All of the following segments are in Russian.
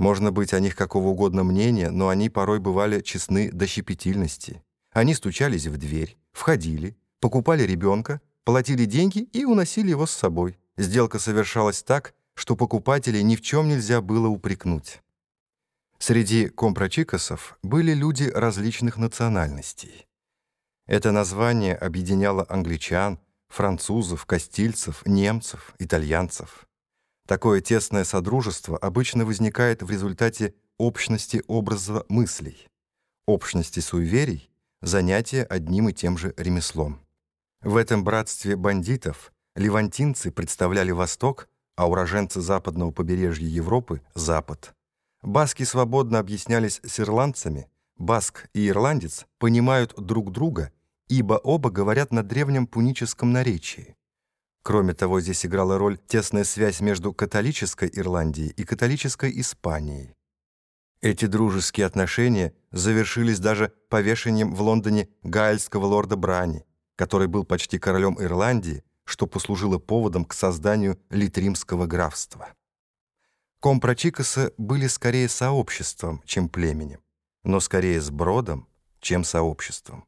Можно быть о них какого угодно мнения, но они порой бывали честны до щепетильности. Они стучались в дверь, входили, покупали ребенка, платили деньги и уносили его с собой. Сделка совершалась так, что покупателей ни в чем нельзя было упрекнуть. Среди компрочикосов были люди различных национальностей. Это название объединяло англичан, французов, кастильцев, немцев, итальянцев. Такое тесное содружество обычно возникает в результате общности образа мыслей, общности суеверий, занятия одним и тем же ремеслом. В этом братстве бандитов левантинцы представляли Восток, а уроженцы западного побережья Европы — Запад. Баски свободно объяснялись с ирландцами, баск и ирландец понимают друг друга, ибо оба говорят на древнем пуническом наречии. Кроме того, здесь играла роль тесная связь между католической Ирландией и католической Испанией. Эти дружеские отношения завершились даже повешением в Лондоне гайльского лорда Брани, который был почти королем Ирландии, что послужило поводом к созданию Литримского графства. Компрочикосы были скорее сообществом, чем племенем, но скорее с бродом, чем сообществом.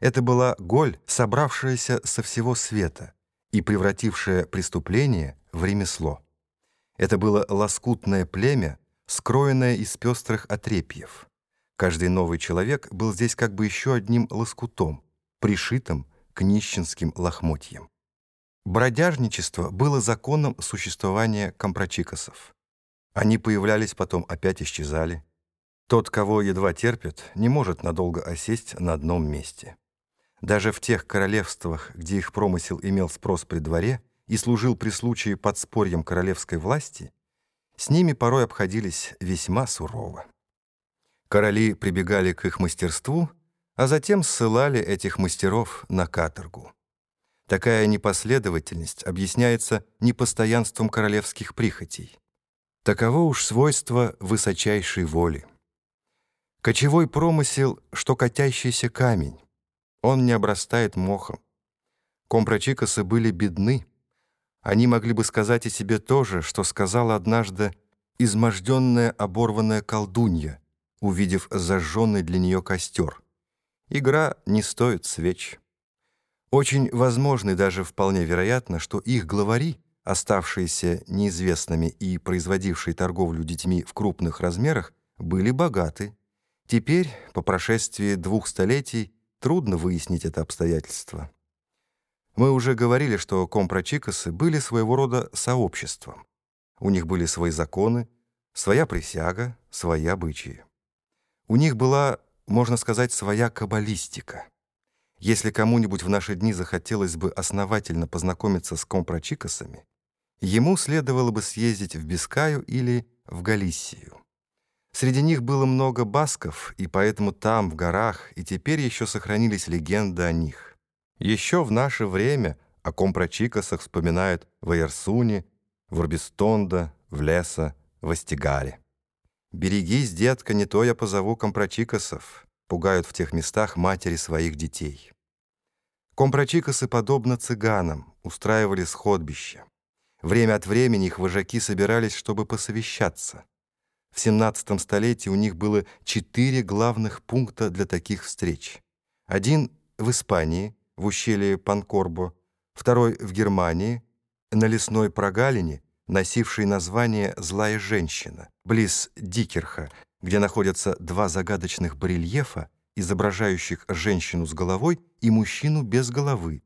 Это была голь, собравшаяся со всего света и превратившая преступление в ремесло. Это было лоскутное племя, скроенное из пестрых отрепьев. Каждый новый человек был здесь как бы еще одним лоскутом, пришитым к нищенским лохмотьям. Бродяжничество было законом существования компрочикосов. Они появлялись, потом опять исчезали. Тот, кого едва терпят, не может надолго осесть на одном месте. Даже в тех королевствах, где их промысел имел спрос при дворе и служил при случае подспорьем королевской власти, с ними порой обходились весьма сурово. Короли прибегали к их мастерству, а затем ссылали этих мастеров на каторгу. Такая непоследовательность объясняется непостоянством королевских прихотей. Таково уж свойство высочайшей воли. Кочевой промысел, что катящийся камень. Он не обрастает мохом. Компрочикосы были бедны. Они могли бы сказать о себе то же, что сказала однажды изможденная оборванная колдунья, увидев зажженный для нее костер. Игра не стоит свеч. Очень возможно и даже вполне вероятно, что их главари — оставшиеся неизвестными и производившие торговлю детьми в крупных размерах, были богаты. Теперь, по прошествии двух столетий, трудно выяснить это обстоятельство. Мы уже говорили, что компрочикосы были своего рода сообществом. У них были свои законы, своя присяга, свои обычаи. У них была, можно сказать, своя каббалистика. Если кому-нибудь в наши дни захотелось бы основательно познакомиться с компрочикосами, Ему следовало бы съездить в Бискаю или в Галисию. Среди них было много басков, и поэтому там, в горах, и теперь еще сохранились легенды о них. Еще в наше время о компрочикосах вспоминают в Айрсуне, в Урбистонда, в Леса, в Астигаре. «Берегись, детка, не то я позову компрочикосов», пугают в тех местах матери своих детей. Компрочикосы, подобно цыганам, устраивали сходбища. Время от времени их вожаки собирались, чтобы посовещаться. В 17 столетии у них было четыре главных пункта для таких встреч. Один в Испании, в ущелье Панкорбо, второй в Германии, на лесной прогалине, носившей название «Злая женщина», близ Дикерха, где находятся два загадочных барельефа, изображающих женщину с головой и мужчину без головы.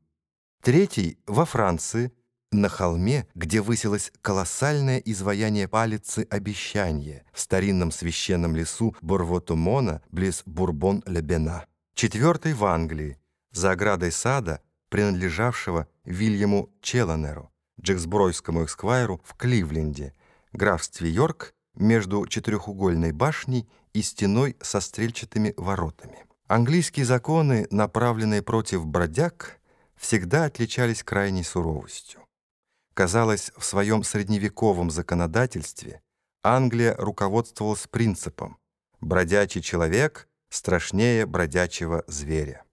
Третий — во Франции, на холме, где высилось колоссальное изваяние палицы обещания в старинном священном лесу Борвотумона близ Бурбон-Лебена. Четвертый в Англии, за оградой сада, принадлежавшего Вильяму Челленеру, джексбройскому эксквайру в Кливленде, графстве Йорк, между четырехугольной башней и стеной со стрельчатыми воротами. Английские законы, направленные против бродяг, всегда отличались крайней суровостью. Казалось, в своем средневековом законодательстве Англия руководствовалась принципом «бродячий человек страшнее бродячего зверя».